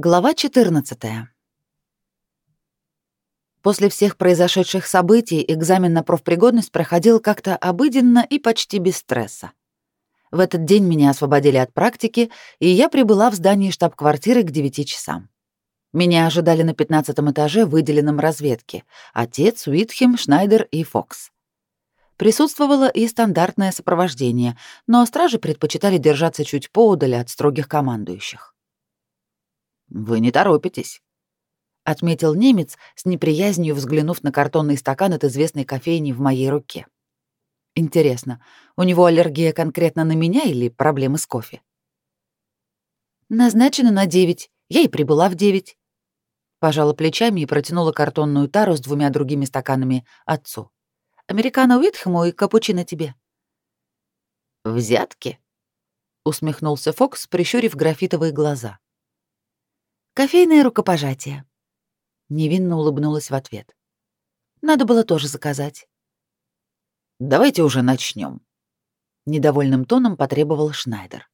Глава 14. После всех произошедших событий экзамен на профпригодность проходил как-то обыденно и почти без стресса. В этот день меня освободили от практики, и я прибыла в здание штаб-квартиры к 9 часам. Меня ожидали на 15 этаже, выделенном разведке. Отец, Уитхем, Шнайдер и Фокс. Присутствовало и стандартное сопровождение, но стражи предпочитали держаться чуть поодаль от строгих командующих. «Вы не торопитесь», — отметил немец с неприязнью, взглянув на картонный стакан от известной кофейни в моей руке. «Интересно, у него аллергия конкретно на меня или проблемы с кофе?» «Назначено на девять. Я и прибыла в девять». Пожала плечами и протянула картонную тару с двумя другими стаканами отцу. «Американо Уитхэму и капучино тебе». «Взятки?» — усмехнулся Фокс, прищурив графитовые глаза. Кофейное рукопожатие. Невинно улыбнулась в ответ. Надо было тоже заказать. Давайте уже начнем. Недовольным тоном потребовал Шнайдер.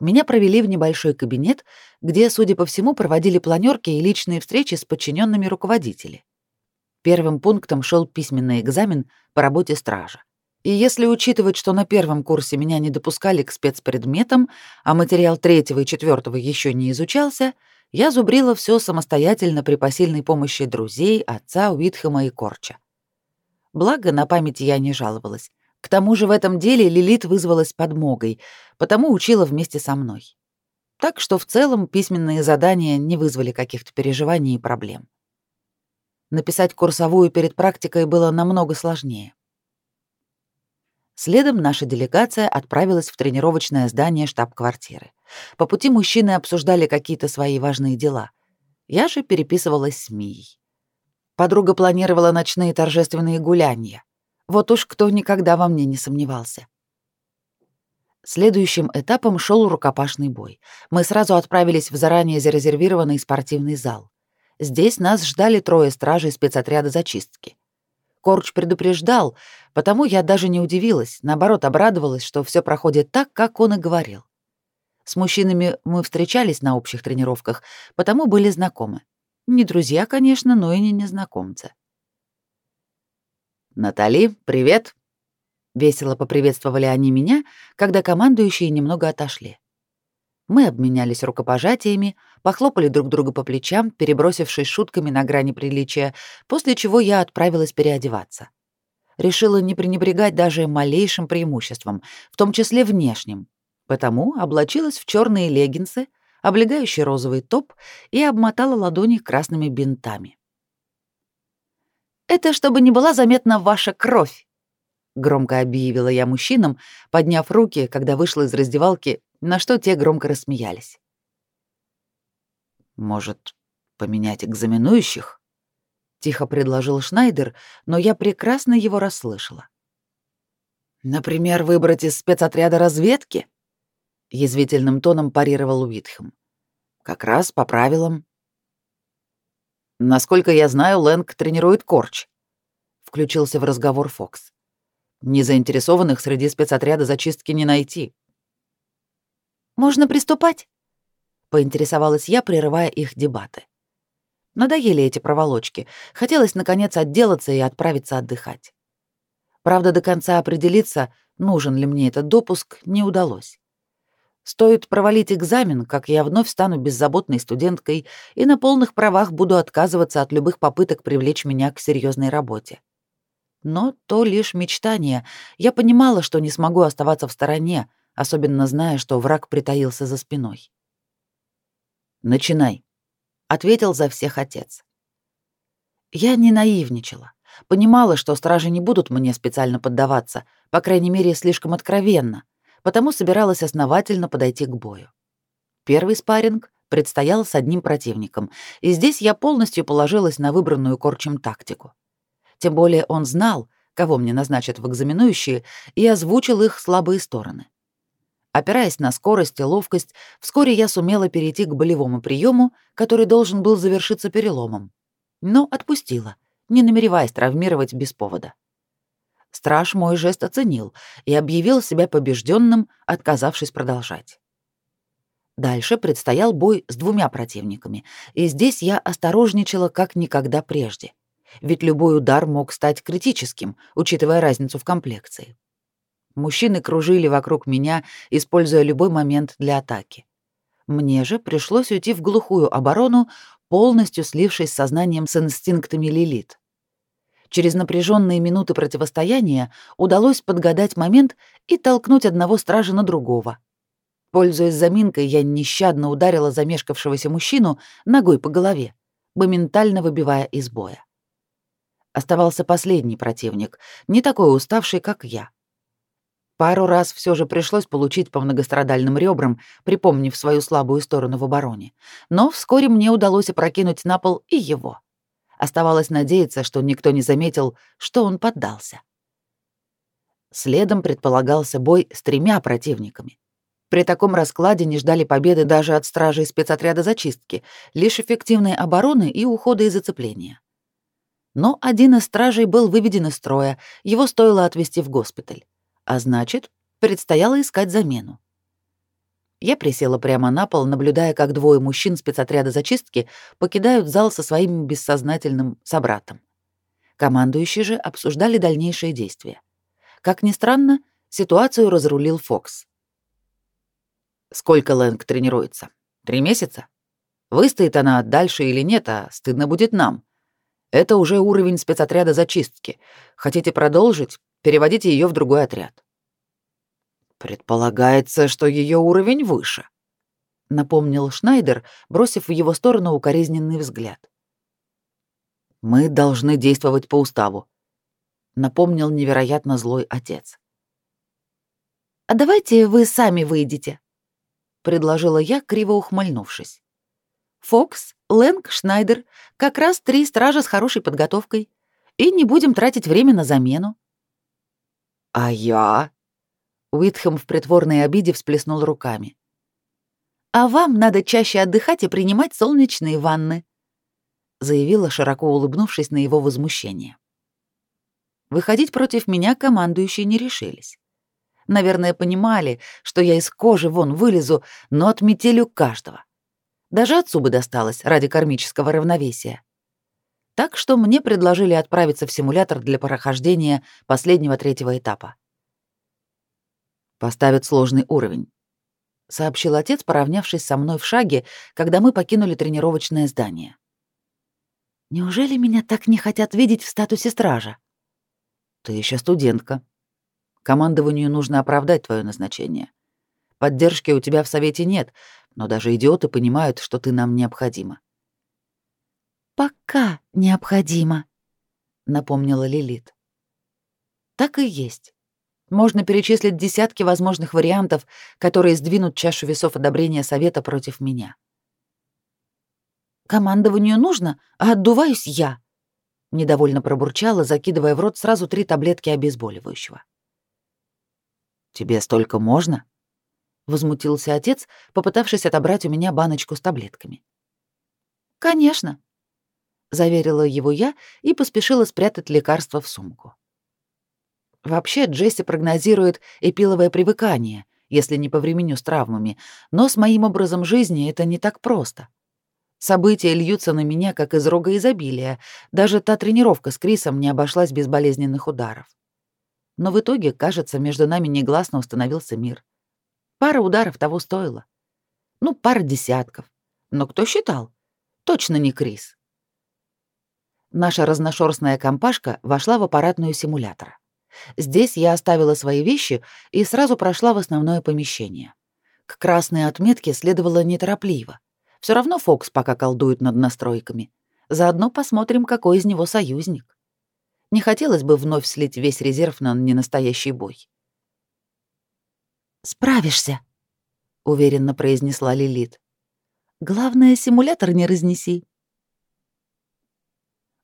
Меня провели в небольшой кабинет, где, судя по всему, проводили планерки и личные встречи с подчиненными руководителей. Первым пунктом шел письменный экзамен по работе стража. И если учитывать, что на первом курсе меня не допускали к спецпредметам, а материал третьего и четвертого еще не изучался, я зубрила все самостоятельно при посильной помощи друзей, отца, Уитхэма и Корча. Благо, на памяти я не жаловалась. К тому же в этом деле Лилит вызвалась подмогой, потому учила вместе со мной. Так что в целом письменные задания не вызвали каких-то переживаний и проблем. Написать курсовую перед практикой было намного сложнее. Следом наша делегация отправилась в тренировочное здание штаб-квартиры. По пути мужчины обсуждали какие-то свои важные дела. Я же переписывалась с Мией. Подруга планировала ночные торжественные гуляния. Вот уж кто никогда во мне не сомневался. Следующим этапом шел рукопашный бой. Мы сразу отправились в заранее зарезервированный спортивный зал. Здесь нас ждали трое стражей спецотряда зачистки. Корч предупреждал, потому я даже не удивилась, наоборот, обрадовалась, что все проходит так, как он и говорил. С мужчинами мы встречались на общих тренировках, потому были знакомы. Не друзья, конечно, но и не незнакомцы. «Натали, привет!» Весело поприветствовали они меня, когда командующие немного отошли. Мы обменялись рукопожатиями, похлопали друг друга по плечам, перебросившись шутками на грани приличия, после чего я отправилась переодеваться. Решила не пренебрегать даже малейшим преимуществом, в том числе внешним, потому облачилась в черные леггинсы, облегающий розовый топ и обмотала ладони красными бинтами. «Это чтобы не была заметна ваша кровь», — громко объявила я мужчинам, подняв руки, когда вышла из раздевалки на что те громко рассмеялись. «Может, поменять экзаменующих?» — тихо предложил Шнайдер, но я прекрасно его расслышала. «Например, выбрать из спецотряда разведки?» — язвительным тоном парировал Уитхем. «Как раз по правилам». «Насколько я знаю, Лэнг тренирует корч», — включился в разговор Фокс. «Незаинтересованных среди спецотряда зачистки не найти. «Можно приступать?» — поинтересовалась я, прерывая их дебаты. Надоели эти проволочки. Хотелось, наконец, отделаться и отправиться отдыхать. Правда, до конца определиться, нужен ли мне этот допуск, не удалось. Стоит провалить экзамен, как я вновь стану беззаботной студенткой и на полных правах буду отказываться от любых попыток привлечь меня к серьезной работе. Но то лишь мечтание. Я понимала, что не смогу оставаться в стороне, особенно зная, что враг притаился за спиной. «Начинай», — ответил за всех отец. Я не наивничала. Понимала, что стражи не будут мне специально поддаваться, по крайней мере, слишком откровенно, потому собиралась основательно подойти к бою. Первый спарринг предстоял с одним противником, и здесь я полностью положилась на выбранную Корчем тактику. Тем более он знал, кого мне назначат в экзаменующие, и озвучил их слабые стороны. Опираясь на скорость и ловкость, вскоре я сумела перейти к болевому приему, который должен был завершиться переломом. Но отпустила, не намереваясь травмировать без повода. Страж мой жест оценил и объявил себя побежденным, отказавшись продолжать. Дальше предстоял бой с двумя противниками, и здесь я осторожничала как никогда прежде. Ведь любой удар мог стать критическим, учитывая разницу в комплекции. Мужчины кружили вокруг меня, используя любой момент для атаки. Мне же пришлось уйти в глухую оборону, полностью слившись сознанием с инстинктами Лилит. Через напряженные минуты противостояния удалось подгадать момент и толкнуть одного стража на другого. Пользуясь заминкой, я нещадно ударила замешкавшегося мужчину ногой по голове, моментально выбивая из боя. Оставался последний противник, не такой уставший, как я. Пару раз все же пришлось получить по многострадальным ребрам, припомнив свою слабую сторону в обороне. Но вскоре мне удалось опрокинуть на пол и его. Оставалось надеяться, что никто не заметил, что он поддался. Следом предполагался бой с тремя противниками. При таком раскладе не ждали победы даже от стражей спецотряда зачистки, лишь эффективной обороны и ухода из зацепления. Но один из стражей был выведен из строя, его стоило отвезти в госпиталь. А значит, предстояло искать замену. Я присела прямо на пол, наблюдая, как двое мужчин спецотряда зачистки покидают зал со своим бессознательным собратом. Командующие же обсуждали дальнейшие действия. Как ни странно, ситуацию разрулил Фокс. «Сколько Лэнг тренируется? Три месяца? Выстоит она дальше или нет, а стыдно будет нам. Это уже уровень спецотряда зачистки. Хотите продолжить? Переводите ее в другой отряд. Предполагается, что ее уровень выше, напомнил Шнайдер, бросив в его сторону укоризненный взгляд. Мы должны действовать по уставу, напомнил невероятно злой отец. А давайте вы сами выйдете, предложила я, криво ухмыльнувшись. Фокс, Лэнг, Шнайдер — как раз три стража с хорошей подготовкой. И не будем тратить время на замену. «А я?» Уитхэм в притворной обиде всплеснул руками. «А вам надо чаще отдыхать и принимать солнечные ванны», заявила, широко улыбнувшись на его возмущение. Выходить против меня командующие не решились. Наверное, понимали, что я из кожи вон вылезу, но отметелю каждого. Даже отцу бы досталось ради кармического равновесия. Так что мне предложили отправиться в симулятор для прохождения последнего третьего этапа. «Поставят сложный уровень», — сообщил отец, поравнявшись со мной в шаге, когда мы покинули тренировочное здание. «Неужели меня так не хотят видеть в статусе стража?» «Ты еще студентка. Командованию нужно оправдать твое назначение. Поддержки у тебя в совете нет, но даже идиоты понимают, что ты нам необходима. «Пока необходимо», — напомнила Лилит. «Так и есть. Можно перечислить десятки возможных вариантов, которые сдвинут чашу весов одобрения совета против меня. «Командованию нужно, а отдуваюсь я», — недовольно пробурчала, закидывая в рот сразу три таблетки обезболивающего. «Тебе столько можно?» — возмутился отец, попытавшись отобрать у меня баночку с таблетками. «Конечно», заверила его я и поспешила спрятать лекарство в сумку. Вообще, Джесси прогнозирует эпиловое привыкание, если не по времени с травмами, но с моим образом жизни это не так просто. События льются на меня, как из рога изобилия. Даже та тренировка с Крисом не обошлась без болезненных ударов. Но в итоге, кажется, между нами негласно установился мир. Пара ударов того стоила. Ну, пара десятков. Но кто считал? Точно не Крис наша разношерстная компашка вошла в аппаратную симулятора. Здесь я оставила свои вещи и сразу прошла в основное помещение. К красной отметке следовало неторопливо. Все равно Фокс пока колдует над настройками. Заодно посмотрим, какой из него союзник. Не хотелось бы вновь слить весь резерв на ненастоящий бой. «Справишься», — уверенно произнесла Лилит. «Главное, симулятор не разнеси».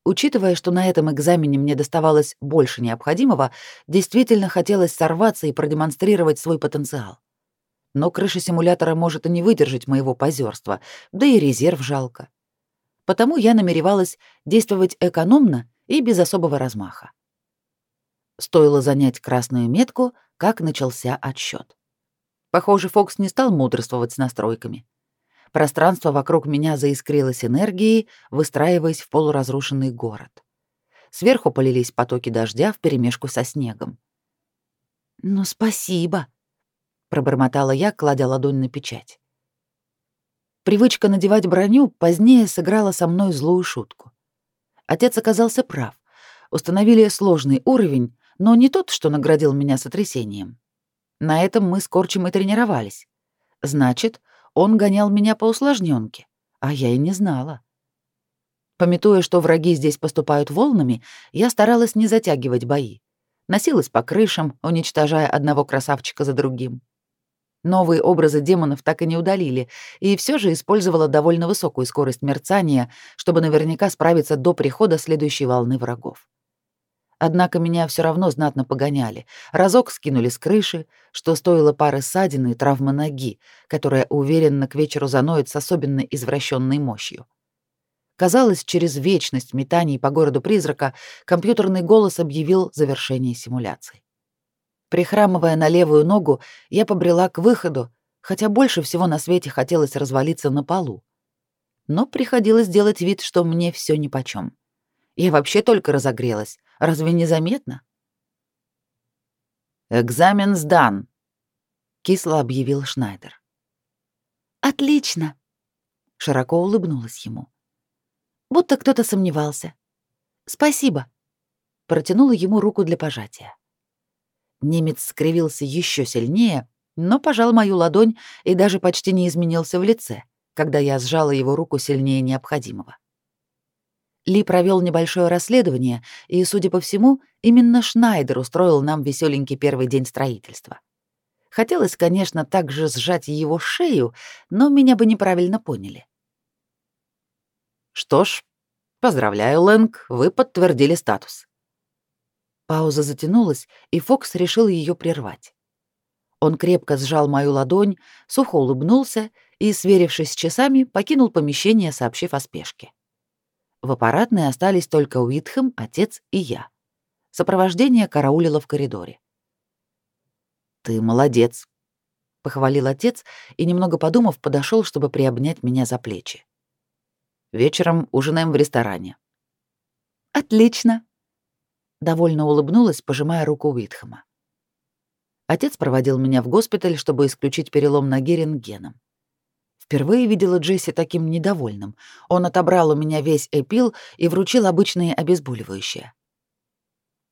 Учитывая, что на этом экзамене мне доставалось больше необходимого, действительно хотелось сорваться и продемонстрировать свой потенциал. Но крыша симулятора может и не выдержать моего позерства, да и резерв жалко. Потому я намеревалась действовать экономно и без особого размаха. Стоило занять красную метку, как начался отсчет. Похоже, Фокс не стал мудрствовать с настройками. Пространство вокруг меня заискрилось энергией, выстраиваясь в полуразрушенный город. Сверху полились потоки дождя вперемешку со снегом. «Ну, спасибо», — пробормотала я, кладя ладонь на печать. Привычка надевать броню позднее сыграла со мной злую шутку. Отец оказался прав. Установили сложный уровень, но не тот, что наградил меня сотрясением. На этом мы с Корчем и тренировались. Значит, он гонял меня по усложненке, а я и не знала. Пометуя, что враги здесь поступают волнами, я старалась не затягивать бои. Носилась по крышам, уничтожая одного красавчика за другим. Новые образы демонов так и не удалили, и все же использовала довольно высокую скорость мерцания, чтобы наверняка справиться до прихода следующей волны врагов. Однако меня все равно знатно погоняли. Разок скинули с крыши, что стоило пары ссадин и травмы ноги, которая уверенно к вечеру заноет с особенно извращенной мощью. Казалось, через вечность метаний по городу призрака компьютерный голос объявил завершение симуляции. Прихрамывая на левую ногу, я побрела к выходу, хотя больше всего на свете хотелось развалиться на полу. Но приходилось делать вид, что мне все нипочём. Я вообще только разогрелась, Разве не заметно? Экзамен сдан, кисло объявил Шнайдер. Отлично, широко улыбнулась ему. Будто кто-то сомневался. Спасибо. Протянула ему руку для пожатия. Немец скривился еще сильнее, но пожал мою ладонь и даже почти не изменился в лице, когда я сжала его руку сильнее необходимого. Ли провел небольшое расследование, и, судя по всему, именно Шнайдер устроил нам веселенький первый день строительства. Хотелось, конечно, также сжать его шею, но меня бы неправильно поняли. Что ж, поздравляю, Лэнг, вы подтвердили статус. Пауза затянулась, и Фокс решил ее прервать. Он крепко сжал мою ладонь, сухо улыбнулся и, сверившись с часами, покинул помещение, сообщив о спешке. В аппаратной остались только Уитхэм, отец и я. Сопровождение караулило в коридоре. «Ты молодец», — похвалил отец и, немного подумав, подошел, чтобы приобнять меня за плечи. «Вечером ужинаем в ресторане». «Отлично», — довольно улыбнулась, пожимая руку Уитхэма. Отец проводил меня в госпиталь, чтобы исключить перелом ноги рентгеном. Впервые видела Джесси таким недовольным. Он отобрал у меня весь эпил и вручил обычные обезболивающие.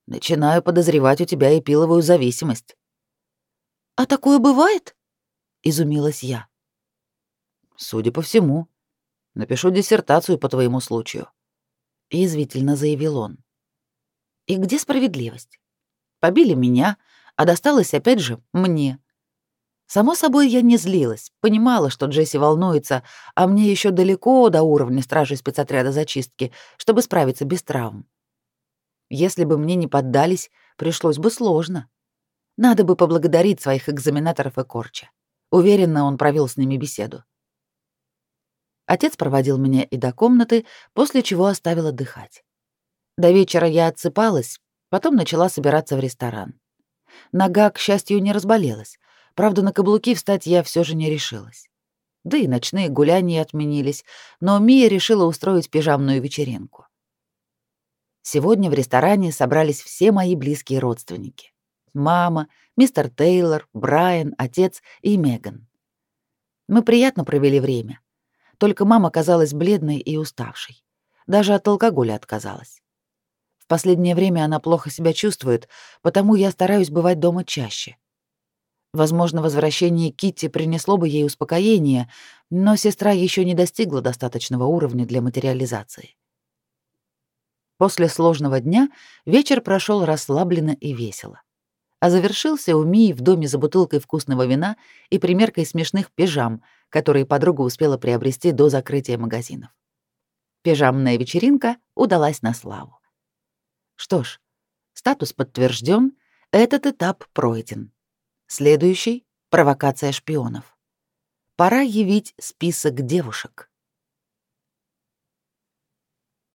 «Начинаю подозревать у тебя эпиловую зависимость». «А такое бывает?» — изумилась я. «Судя по всему. Напишу диссертацию по твоему случаю», — язвительно заявил он. «И где справедливость? Побили меня, а досталось опять же мне. Само собой, я не злилась, понимала, что Джесси волнуется, а мне еще далеко до уровня стражей спецотряда зачистки, чтобы справиться без травм. Если бы мне не поддались, пришлось бы сложно. Надо бы поблагодарить своих экзаменаторов и Корча. Уверенно, он провел с ними беседу. Отец проводил меня и до комнаты, после чего оставил отдыхать. До вечера я отсыпалась, потом начала собираться в ресторан. Нога, к счастью, не разболелась, Правда, на каблуки встать я все же не решилась. Да и ночные гуляния отменились, но Мия решила устроить пижамную вечеринку. Сегодня в ресторане собрались все мои близкие родственники. Мама, мистер Тейлор, Брайан, отец и Меган. Мы приятно провели время. Только мама казалась бледной и уставшей. Даже от алкоголя отказалась. В последнее время она плохо себя чувствует, потому я стараюсь бывать дома чаще. Возможно, возвращение Китти принесло бы ей успокоение, но сестра еще не достигла достаточного уровня для материализации. После сложного дня вечер прошел расслабленно и весело. А завершился у Мии в доме за бутылкой вкусного вина и примеркой смешных пижам, которые подруга успела приобрести до закрытия магазинов. Пижамная вечеринка удалась на славу. Что ж, статус подтвержден, этот этап пройден. Следующий — провокация шпионов. Пора явить список девушек.